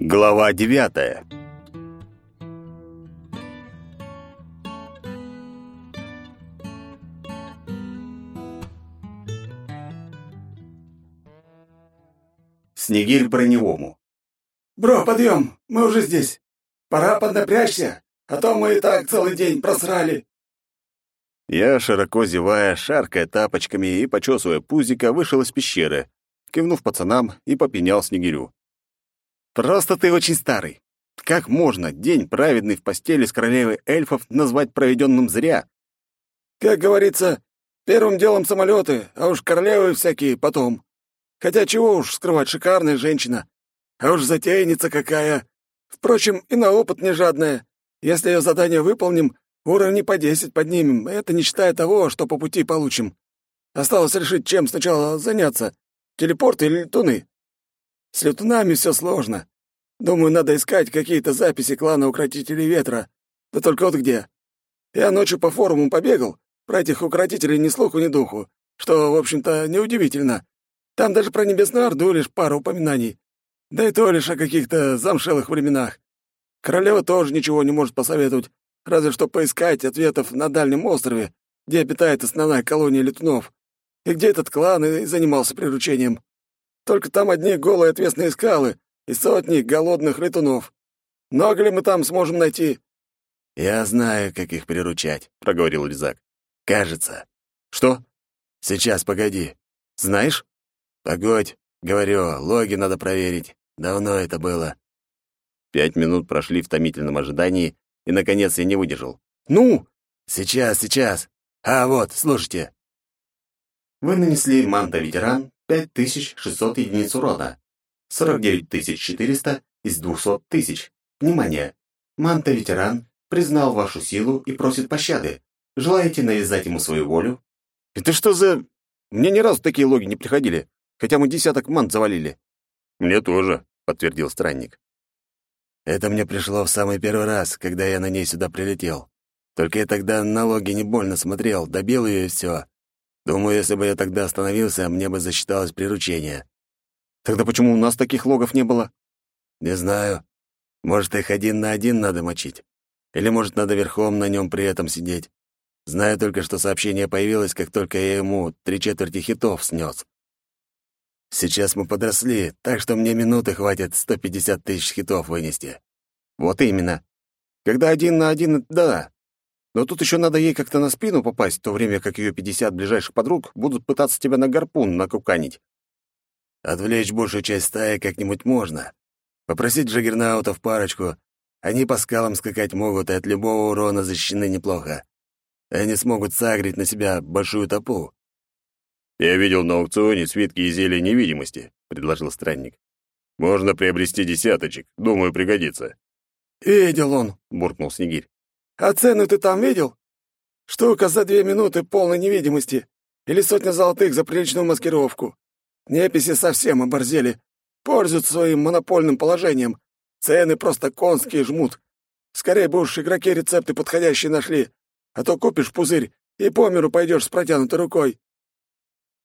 Глава девятая. Снегирь броневому. «Бро, подъем! Мы уже здесь! Пора поднапрячься, а то мы и так целый день просрали!» Я, широко зевая, шаркая тапочками и почесывая пузика, вышел из пещеры, кивнув пацанам и попенял Снегирю. «Просто ты очень старый. Как можно день, праведный в постели с королевой эльфов, назвать проведенным зря?» «Как говорится, первым делом самолеты, а уж королевы всякие потом. Хотя чего уж скрывать, шикарная женщина. А уж затейница какая. Впрочем, и на опыт не жадная. Если ее задание выполним, уровни по десять поднимем, это не считая того, что по пути получим. Осталось решить, чем сначала заняться. Телепорт или летуны? С летунами все сложно. Думаю, надо искать какие-то записи клана Укротителей Ветра. Да только вот где. Я ночью по форуму побегал, про этих укротителей ни слуху, ни духу, что, в общем-то, неудивительно. Там даже про Небесную Орду лишь пару упоминаний. Да и то лишь о каких-то замшелых временах. Королева тоже ничего не может посоветовать, разве что поискать ответов на дальнем острове, где обитает основная колония летунов, и где этот клан и занимался приручением. Только там одни голые отвесные скалы и сотни голодных летунов. Много ли мы там сможем найти?» «Я знаю, как их приручать», — проговорил Лизак. «Кажется». «Что?» «Сейчас, погоди. Знаешь?» «Погодь, говорю, логи надо проверить. Давно это было». Пять минут прошли в томительном ожидании, и, наконец, я не выдержал. «Ну!» «Сейчас, сейчас. А вот, слушайте». Вы нанесли манта-ветеран 5600 единиц урона. 49400 из 200 тысяч. Внимание! Манта-ветеран признал вашу силу и просит пощады. Желаете навязать ему свою волю? Это что за... Мне ни разу такие логи не приходили хотя мы десяток мант завалили». «Мне тоже», — подтвердил странник. «Это мне пришло в самый первый раз, когда я на ней сюда прилетел. Только я тогда на логи не больно смотрел, добил ее и все. Думаю, если бы я тогда остановился, мне бы засчиталось приручение». «Тогда почему у нас таких логов не было?» «Не знаю. Может, их один на один надо мочить. Или, может, надо верхом на нем при этом сидеть. Знаю только, что сообщение появилось, как только я ему три четверти хитов снес. Сейчас мы подросли, так что мне минуты хватит 150 тысяч хитов вынести. Вот именно. Когда один на один, да. Но тут еще надо ей как-то на спину попасть, в то время как ее 50 ближайших подруг будут пытаться тебя на гарпун накуканить. Отвлечь большую часть стаи как-нибудь можно. Попросить джаггернаутов парочку. Они по скалам скакать могут и от любого урона защищены неплохо. Они смогут сагрить на себя большую топу. «Я видел на аукционе свитки и зелья невидимости», — предложил странник. «Можно приобрести десяточек. Думаю, пригодится». «Видел он», — буркнул Снегирь. «А цену ты там видел? Штука за две минуты полной невидимости. Или сотня золотых за приличную маскировку. Неписи совсем оборзели. Пользуются своим монопольным положением. Цены просто конские жмут. Скорее бы уж игроки рецепты подходящие нашли. А то купишь пузырь и по миру пойдешь с протянутой рукой.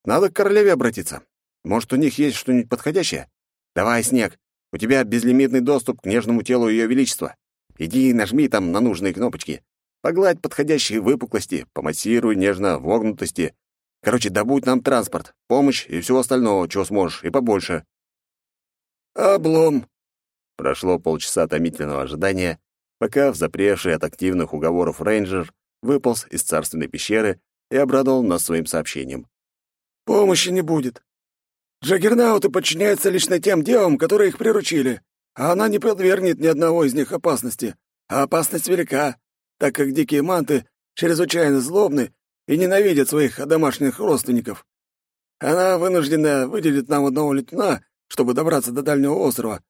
Надо к королеве обратиться. Может, у них есть что-нибудь подходящее? Давай, Снег, у тебя безлимитный доступ к нежному телу Ее Величества. Иди и нажми там на нужные кнопочки. Погладь подходящие выпуклости, помассируй нежно вогнутости. Короче, добудь нам транспорт, помощь и всего остального, чего сможешь, и побольше. Облом. Прошло полчаса томительного ожидания, пока взапревший от активных уговоров рейнджер выполз из царственной пещеры и обрадовал нас своим сообщением. Помощи не будет. Джаггернауты подчиняются лично тем девам, которые их приручили, она не подвергнет ни одного из них опасности. А опасность велика, так как дикие манты чрезвычайно злобны и ненавидят своих домашних родственников. Она вынуждена выделить нам одного летуна, чтобы добраться до дальнего острова.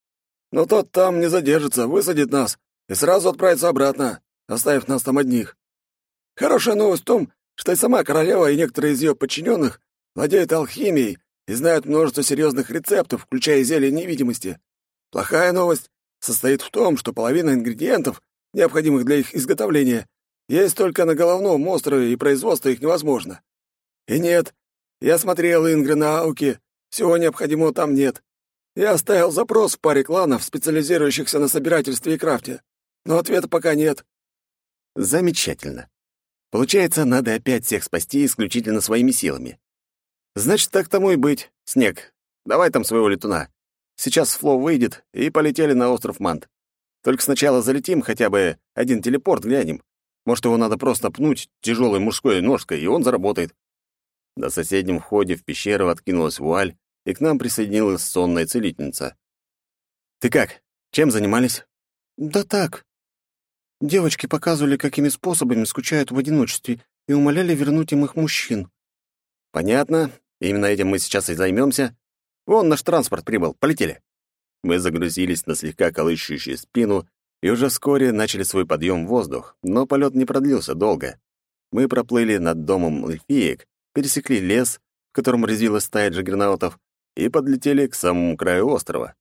Но тот там не задержится, высадит нас и сразу отправится обратно, оставив нас там одних. Хорошая новость в том, что и сама королева и некоторые из ее подчиненных владеют алхимией и знают множество серьезных рецептов, включая зелье невидимости. Плохая новость состоит в том, что половина ингредиентов, необходимых для их изготовления, есть только на головном острове, и производство их невозможно. И нет, я смотрел Ингры на Ауке, всего необходимого там нет. Я оставил запрос в паре кланов, специализирующихся на собирательстве и крафте, но ответа пока нет». «Замечательно. Получается, надо опять всех спасти исключительно своими силами. Значит, так тому и быть. Снег, давай там своего летуна. Сейчас Фло выйдет, и полетели на остров Мант. Только сначала залетим хотя бы один телепорт, глянем. Может, его надо просто пнуть тяжелой мужской ножкой, и он заработает. На соседнем входе в пещеру откинулась вуаль, и к нам присоединилась сонная целительница. «Ты как? Чем занимались?» «Да так. Девочки показывали, какими способами скучают в одиночестве, и умоляли вернуть им их мужчин». «Понятно. Именно этим мы сейчас и займемся. Вон наш транспорт прибыл. Полетели». Мы загрузились на слегка колышущую спину и уже вскоре начали свой подъем в воздух, но полет не продлился долго. Мы проплыли над домом эльфиек, пересекли лес, в котором резвилась стая джаггернаутов, и подлетели к самому краю острова.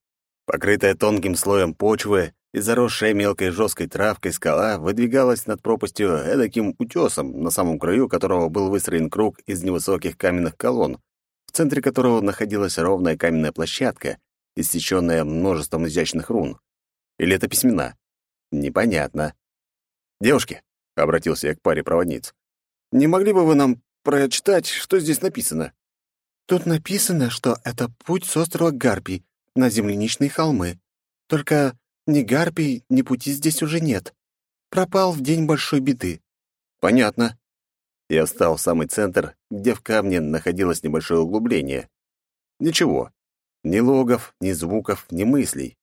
Покрытая тонким слоем почвы и заросшая мелкой жесткой травкой скала выдвигалась над пропастью эдаким утесом, на самом краю которого был выстроен круг из невысоких каменных колонн, в центре которого находилась ровная каменная площадка, иссеченная множеством изящных рун. Или это письмена? Непонятно. «Девушки», — обратился я к паре проводниц, «не могли бы вы нам прочитать, что здесь написано?» «Тут написано, что это путь с острова Гарпий на земляничные холмы. Только ни Гарпий, ни пути здесь уже нет. Пропал в день большой беды». «Понятно». Я встал в самый центр, где в камне находилось небольшое углубление. Ничего. Ни логов, ни звуков, ни мыслей.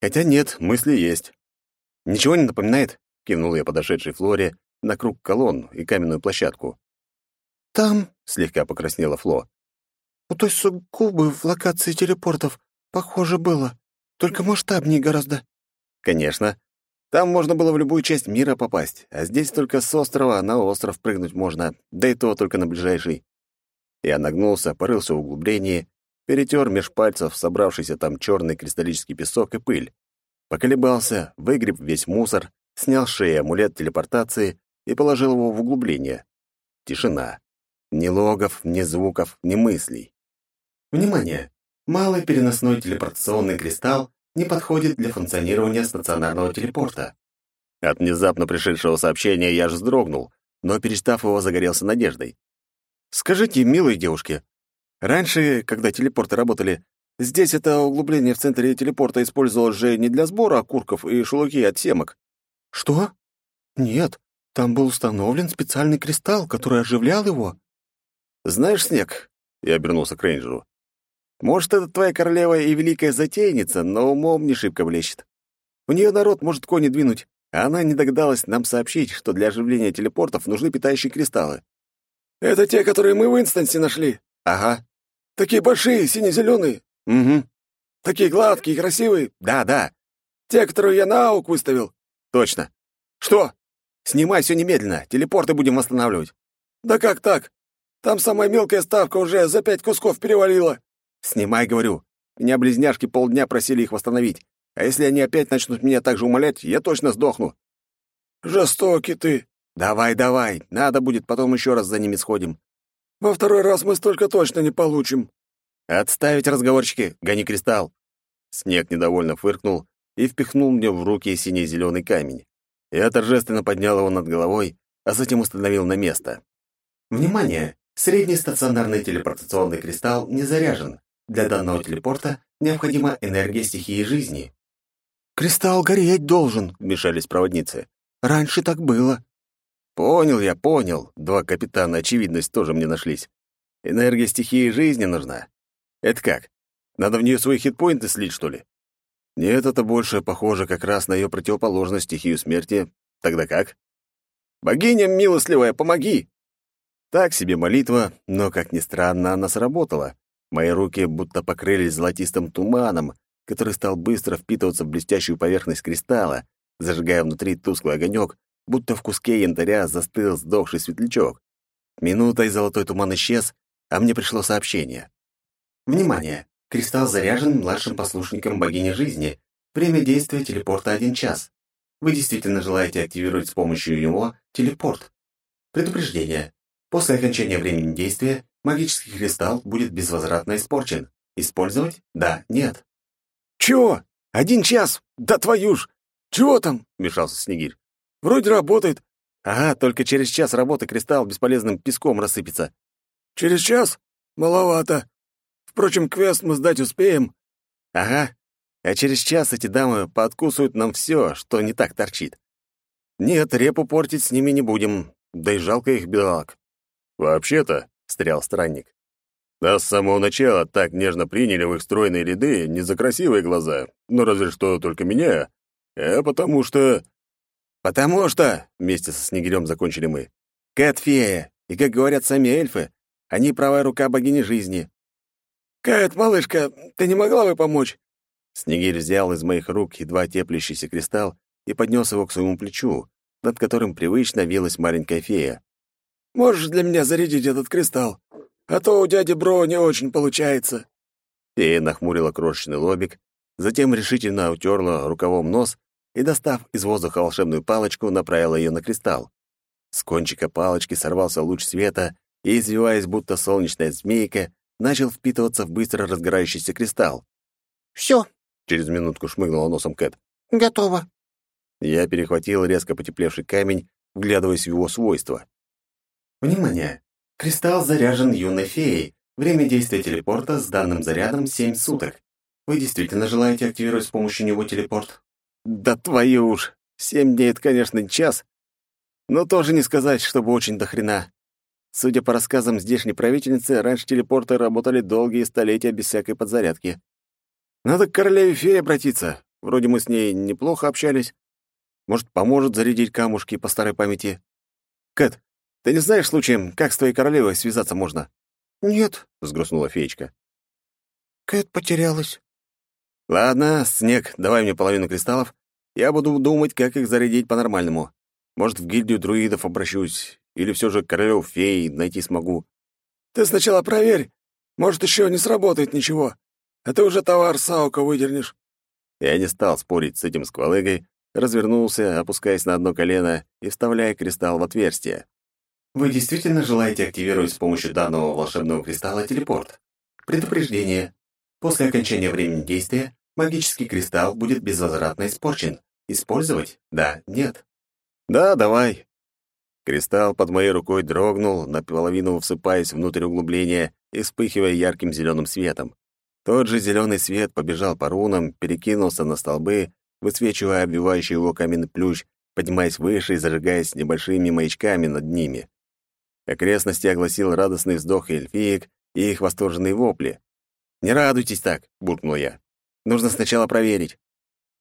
Хотя нет, мысли есть. «Ничего не напоминает?» — кивнул я подошедшей Флоре на круг колонн и каменную площадку. «Там...» — слегка покраснела Фло. «У той сугубы в локации телепортов похоже было, только масштабнее гораздо». «Конечно. Там можно было в любую часть мира попасть, а здесь только с острова на остров прыгнуть можно, да и то только на ближайший». Я нагнулся, порылся в углублении, перетер меж пальцев собравшийся там черный кристаллический песок и пыль. Поколебался, выгреб весь мусор, снял с шеи амулет телепортации и положил его в углубление. Тишина. Ни логов, ни звуков, ни мыслей. Внимание! Малый переносной телепортационный кристалл не подходит для функционирования стационарного телепорта. От внезапно пришедшего сообщения я аж вздрогнул, но, перестав его, загорелся надеждой. «Скажите, милые девушки, раньше, когда телепорты работали, Здесь это углубление в центре телепорта использовалось же не для сбора окурков и шелухи от семок. Что? Нет, там был установлен специальный кристалл, который оживлял его. Знаешь, Снег, я обернулся к рейнджеру. Может, это твоя королева и великая затейница, но умом не шибко блещет. У нее народ может кони двинуть, а она не догадалась нам сообщить, что для оживления телепортов нужны питающие кристаллы. «Это те, которые мы в инстансе нашли?» «Ага». «Такие большие, сине-зеленые?» «Угу». «Такие гладкие, красивые?» «Да, да». «Те, которые я на аук выставил?» «Точно». «Что?» «Снимай все немедленно, телепорты будем восстанавливать». «Да как так? Там самая мелкая ставка уже за пять кусков перевалила». «Снимай, говорю. Меня близняшки полдня просили их восстановить. А если они опять начнут меня так же умолять, я точно сдохну». «Жестокий ты». «Давай, давай. Надо будет, потом еще раз за ними сходим». «Во второй раз мы столько точно не получим». «Отставить разговорчики, гони кристалл!» Снег недовольно фыркнул и впихнул мне в руки синий-зеленый камень. Я торжественно поднял его над головой, а затем установил на место. «Внимание! Средний стационарный телепортационный кристалл не заряжен. Для данного телепорта необходима энергия стихии жизни». «Кристалл гореть должен», — вмешались проводницы. «Раньше так было». «Понял я, понял. Два капитана очевидность тоже мне нашлись. Энергия стихии жизни нужна. Это как? Надо в нее свои хитпоинты слить, что ли? Нет, это больше похоже как раз на ее противоположность стихию смерти. Тогда как? Богиня милостливая, помоги! Так себе молитва, но, как ни странно, она сработала. Мои руки будто покрылись золотистым туманом, который стал быстро впитываться в блестящую поверхность кристалла, зажигая внутри тусклый огонек, будто в куске янтаря застыл сдохший светлячок. Минута и золотой туман исчез, а мне пришло сообщение. Внимание! Кристалл заряжен младшим послушником богини жизни. Время действия телепорта один час. Вы действительно желаете активировать с помощью него телепорт. Предупреждение. После окончания времени действия магический кристалл будет безвозвратно испорчен. Использовать? Да, нет. «Чего? Один час? Да твою ж! Чего там?» — вмешался Снегирь. «Вроде работает». «Ага, только через час работы кристалл бесполезным песком рассыпется». «Через час? Маловато. Впрочем, квест мы сдать успеем». «Ага. А через час эти дамы пооткусывают нам все, что не так торчит. Нет, репу портить с ними не будем, да и жалко их бедолаг». «Вообще-то», — встрял странник, нас с самого начала так нежно приняли в их стройные ряды не за красивые глаза, но разве что только меня, а потому что... «Потому что», — вместе со Снегирем закончили мы, «Кэт-фея, и, как говорят сами эльфы, они правая рука богини жизни». «Кэт, малышка, ты не могла бы помочь?» Снегирь взял из моих рук едва теплящийся кристалл и поднес его к своему плечу, над которым привычно вилась маленькая фея. «Можешь для меня зарядить этот кристалл? А то у дяди Бро не очень получается». Фея нахмурила крошечный лобик, затем решительно утерла рукавом нос и, достав из воздуха волшебную палочку, направила ее на кристалл. С кончика палочки сорвался луч света и, извиваясь, будто солнечная змейка, начал впитываться в быстро разгорающийся кристалл. «Все», — через минутку шмыгнула носом Кэт. «Готово». Я перехватил резко потеплевший камень, вглядываясь в его свойства. «Внимание! Кристалл заряжен юной феей. Время действия телепорта с данным зарядом 7 суток. Вы действительно желаете активировать с помощью него телепорт? Да твою уж! Семь дней — это, конечно, не час. Но тоже не сказать, чтобы очень дохрена. Судя по рассказам здешней правительницы, раньше телепорты работали долгие столетия без всякой подзарядки. Надо к королеве феи обратиться. Вроде мы с ней неплохо общались. Может, поможет зарядить камушки по старой памяти. Кэт, ты не знаешь случаем, как с твоей королевой связаться можно?» «Нет», — взгрустнула феечка. «Кэт потерялась». «Ладно, Снег, давай мне половину кристаллов. Я буду думать, как их зарядить по-нормальному. Может, в гильдию друидов обращусь, или все же королев феи найти смогу». «Ты сначала проверь. Может, еще не сработает ничего. А ты уже товар Саука выдернешь». Я не стал спорить с этим сквалыгой, развернулся, опускаясь на одно колено и вставляя кристалл в отверстие. Вы действительно желаете активировать с помощью данного волшебного кристалла телепорт? Предупреждение. После окончания времени действия магический кристалл будет безвозвратно испорчен. Использовать? Да, нет. Да, давай. Кристалл под моей рукой дрогнул, наполовину всыпаясь внутрь углубления и вспыхивая ярким зеленым светом. Тот же зеленый свет побежал по рунам, перекинулся на столбы, высвечивая обвивающий его каменный плющ, поднимаясь выше и зажигаясь небольшими маячками над ними. Окрестности огласил радостный вздох эльфиек и их восторженные вопли. «Не радуйтесь так!» — буркнул я. «Нужно сначала проверить».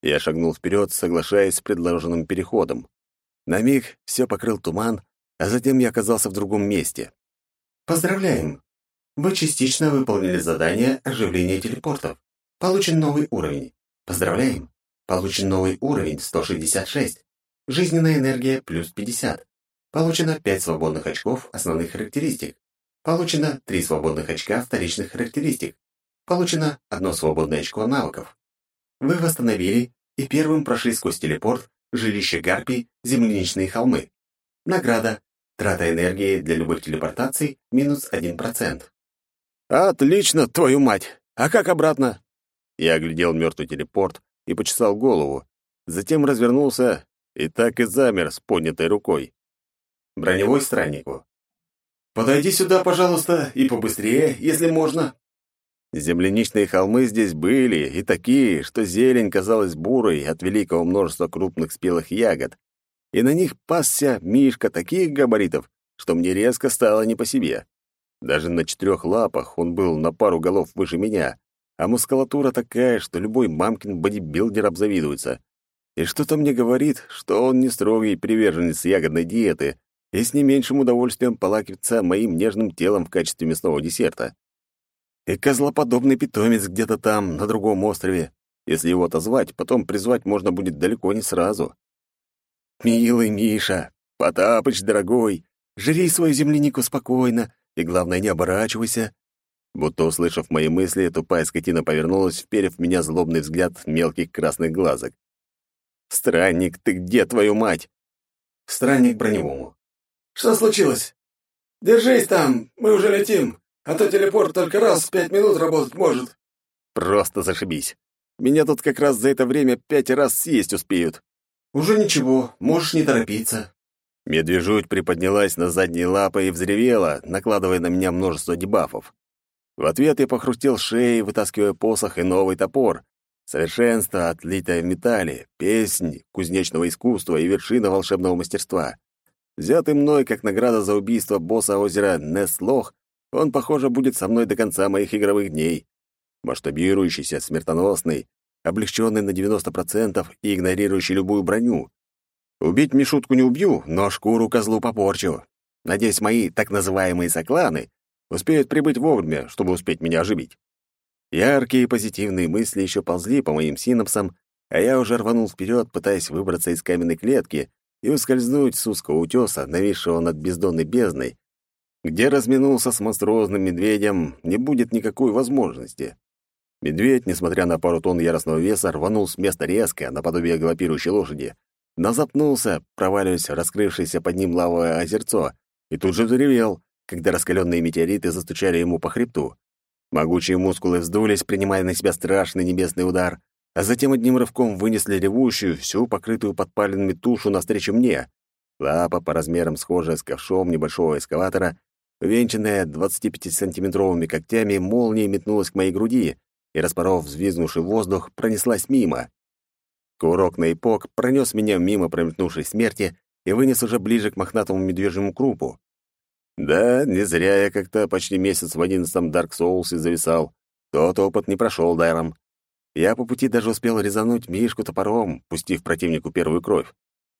Я шагнул вперед, соглашаясь с предложенным переходом. На миг все покрыл туман, а затем я оказался в другом месте. «Поздравляем! Вы частично выполнили задание оживления телепортов. Получен новый уровень. Поздравляем! Получен новый уровень 166. Жизненная энергия плюс 50. Получено 5 свободных очков основных характеристик. Получено 3 свободных очка вторичных характеристик. Получено 1 свободное очко навыков. Вы восстановили и первым прошли сквозь телепорт жилище Гарпий, земляничные холмы. Награда. Трата энергии для любых телепортаций минус 1%. «Отлично, твою мать! А как обратно?» Я оглядел мертвый телепорт и почесал голову. Затем развернулся и так и замер с поднятой рукой броневой страннику. «Подойди сюда, пожалуйста, и побыстрее, если можно». Земляничные холмы здесь были, и такие, что зелень казалась бурой от великого множества крупных спелых ягод. И на них пасся мишка таких габаритов, что мне резко стало не по себе. Даже на четырех лапах он был на пару голов выше меня, а мускулатура такая, что любой мамкин бодибилдер обзавидуется. И что-то мне говорит, что он не строгий приверженец ягодной диеты, и с не меньшим удовольствием полакиваться моим нежным телом в качестве мясного десерта. И козлоподобный питомец где-то там, на другом острове. Если его отозвать, потом призвать можно будет далеко не сразу. «Милый Миша, Потапыч, дорогой, жри свою землянику спокойно и, главное, не оборачивайся». Будто услышав мои мысли, тупая скотина повернулась, вперев в меня злобный взгляд мелких красных глазок. «Странник, ты где, твою мать?» Странник броневому. Что случилось? Держись там, мы уже летим, а то телепорт только раз в пять минут работать может. Просто зашибись. Меня тут как раз за это время пять раз съесть успеют». «Уже ничего, можешь не торопиться». Медвежуть приподнялась на задние лапы и взревела, накладывая на меня множество дебафов. В ответ я похрустел шеей, вытаскивая посох и новый топор. Совершенство, отлитое в металле, песнь кузнечного искусства и вершина волшебного мастерства. Взятый мной как награда за убийство босса озера Неслох, он, похоже, будет со мной до конца моих игровых дней. Масштабирующийся, смертоносный, облегченный на 90% и игнорирующий любую броню. Убить Мишутку не убью, но шкуру козлу попорчу. Надеюсь, мои так называемые сокланы успеют прибыть вовремя, чтобы успеть меня оживить. Яркие позитивные мысли еще ползли по моим синапсам, а я уже рванул вперед, пытаясь выбраться из каменной клетки и ускользнуть с узкого утеса, нависшего над бездонной бездной, где разминулся с монструозным медведем, не будет никакой возможности. Медведь, несмотря на пару тонн яростного веса, рванул с места резко, наподобие галопирующей лошади, но запнулся, проваливаясь раскрывшееся под ним лавовое озерцо, и тут же взревел, когда раскаленные метеориты застучали ему по хребту. Могучие мускулы вздулись, принимая на себя страшный небесный удар, а затем одним рывком вынесли ревущую, всю покрытую подпаленными тушу навстречу мне. Лапа, по размерам схожая с ковшом небольшого эскаватора, венчанная 25-сантиметровыми когтями, молнией метнулась к моей груди и, распоров взвизгнувший воздух, пронеслась мимо. Курок на эпок пронес меня мимо промелькнувшей смерти и вынес уже ближе к мохнатому медвежьему крупу. Да, не зря я как-то почти месяц в одиннадцатом Dark Souls зависал. Тот опыт не прошел даром. Я по пути даже успел резануть Мишку топором, пустив противнику первую кровь.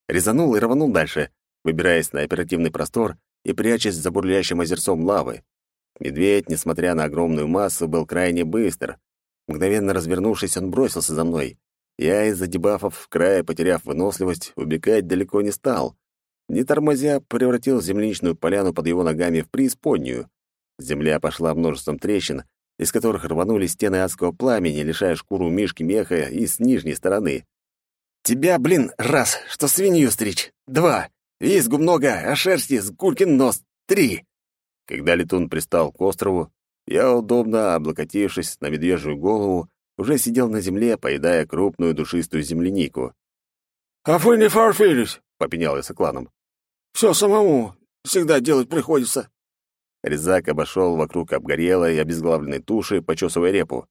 Резанул и рванул дальше, выбираясь на оперативный простор и прячась за бурлящим озерцом лавы. Медведь, несмотря на огромную массу, был крайне быстр. Мгновенно развернувшись, он бросился за мной. Я из-за дебафов, в крае потеряв выносливость, убегать далеко не стал, не тормозя, превратил земляничную поляну под его ногами в преисподнюю. Земля пошла множеством трещин, из которых рванули стены адского пламени, лишая шкуру мишки меха и с нижней стороны. «Тебя, блин, раз, что свинью стричь! Два! Визгу много, а шерсти с гулькин нос! Три!» Когда летун пристал к острову, я, удобно облокотившись на медвежью голову, уже сидел на земле, поедая крупную душистую землянику. «А вы не фарфились!» — попенял я сокланом. Все самому всегда делать приходится. Резак обошел вокруг обгорелой и обезглавленной туши, почесывая репу.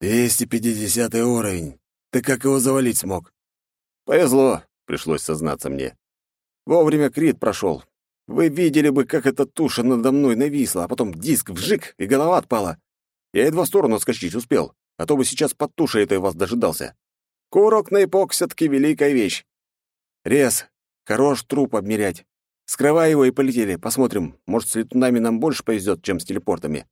«Двести пятидесятый уровень. Ты как его завалить смог?» «Повезло», — пришлось сознаться мне. «Вовремя крит прошел. Вы видели бы, как эта туша надо мной нависла, а потом диск вжик, и голова отпала. Я едва в сторону отскочить успел, а то бы сейчас под тушей этой вас дожидался. Курок на эпок все-таки великая вещь. Рез, Хорош труп обмерять. Скрывай его и полетели. Посмотрим, может, с летунами нам больше повезет, чем с телепортами».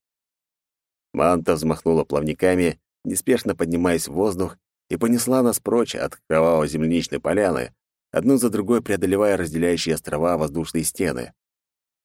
Манта взмахнула плавниками, неспешно поднимаясь в воздух, и понесла нас прочь от кроваво-земляничной поляны, одну за другой преодолевая разделяющие острова воздушные стены.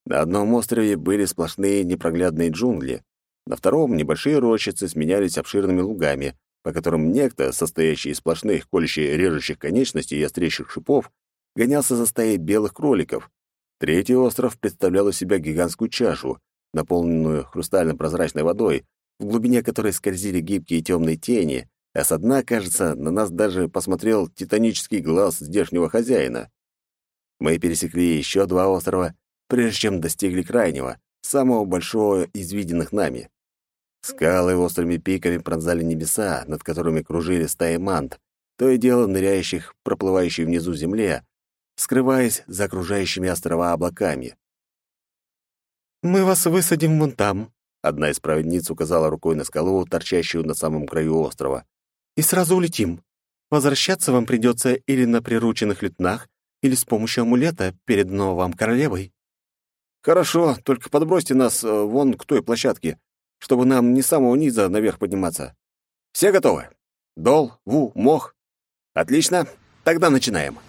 На одном острове были сплошные непроглядные джунгли, на втором небольшие рощицы сменялись обширными лугами, по которым некто, состоящий из сплошных колющих режущих конечностей и острейших шипов, гонялся за стаей белых кроликов. Третий остров представлял из себя гигантскую чашу, наполненную хрустально-прозрачной водой, в глубине которой скользили гибкие темные тени, а со дна, кажется, на нас даже посмотрел титанический глаз здешнего хозяина. Мы пересекли еще два острова, прежде чем достигли крайнего, самого большого из виденных нами. Скалы острыми пиками пронзали небеса, над которыми кружили стаи мант, то и дело ныряющих, проплывающей внизу земле, скрываясь за окружающими острова облаками. «Мы вас высадим вон там», — одна из проводниц указала рукой на скалу, торчащую на самом краю острова. «И сразу улетим. Возвращаться вам придется или на прирученных летнах, или с помощью амулета, переданного вам королевой». «Хорошо, только подбросьте нас э, вон к той площадке, чтобы нам не с самого низа наверх подниматься. Все готовы? Дол, Ву, Мох? Отлично, тогда начинаем».